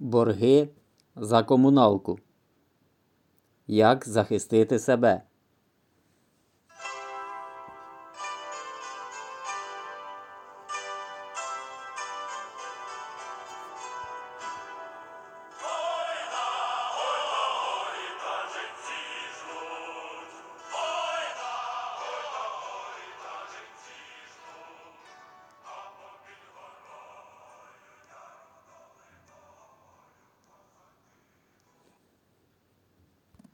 Борги за комуналку. Як захистити себе?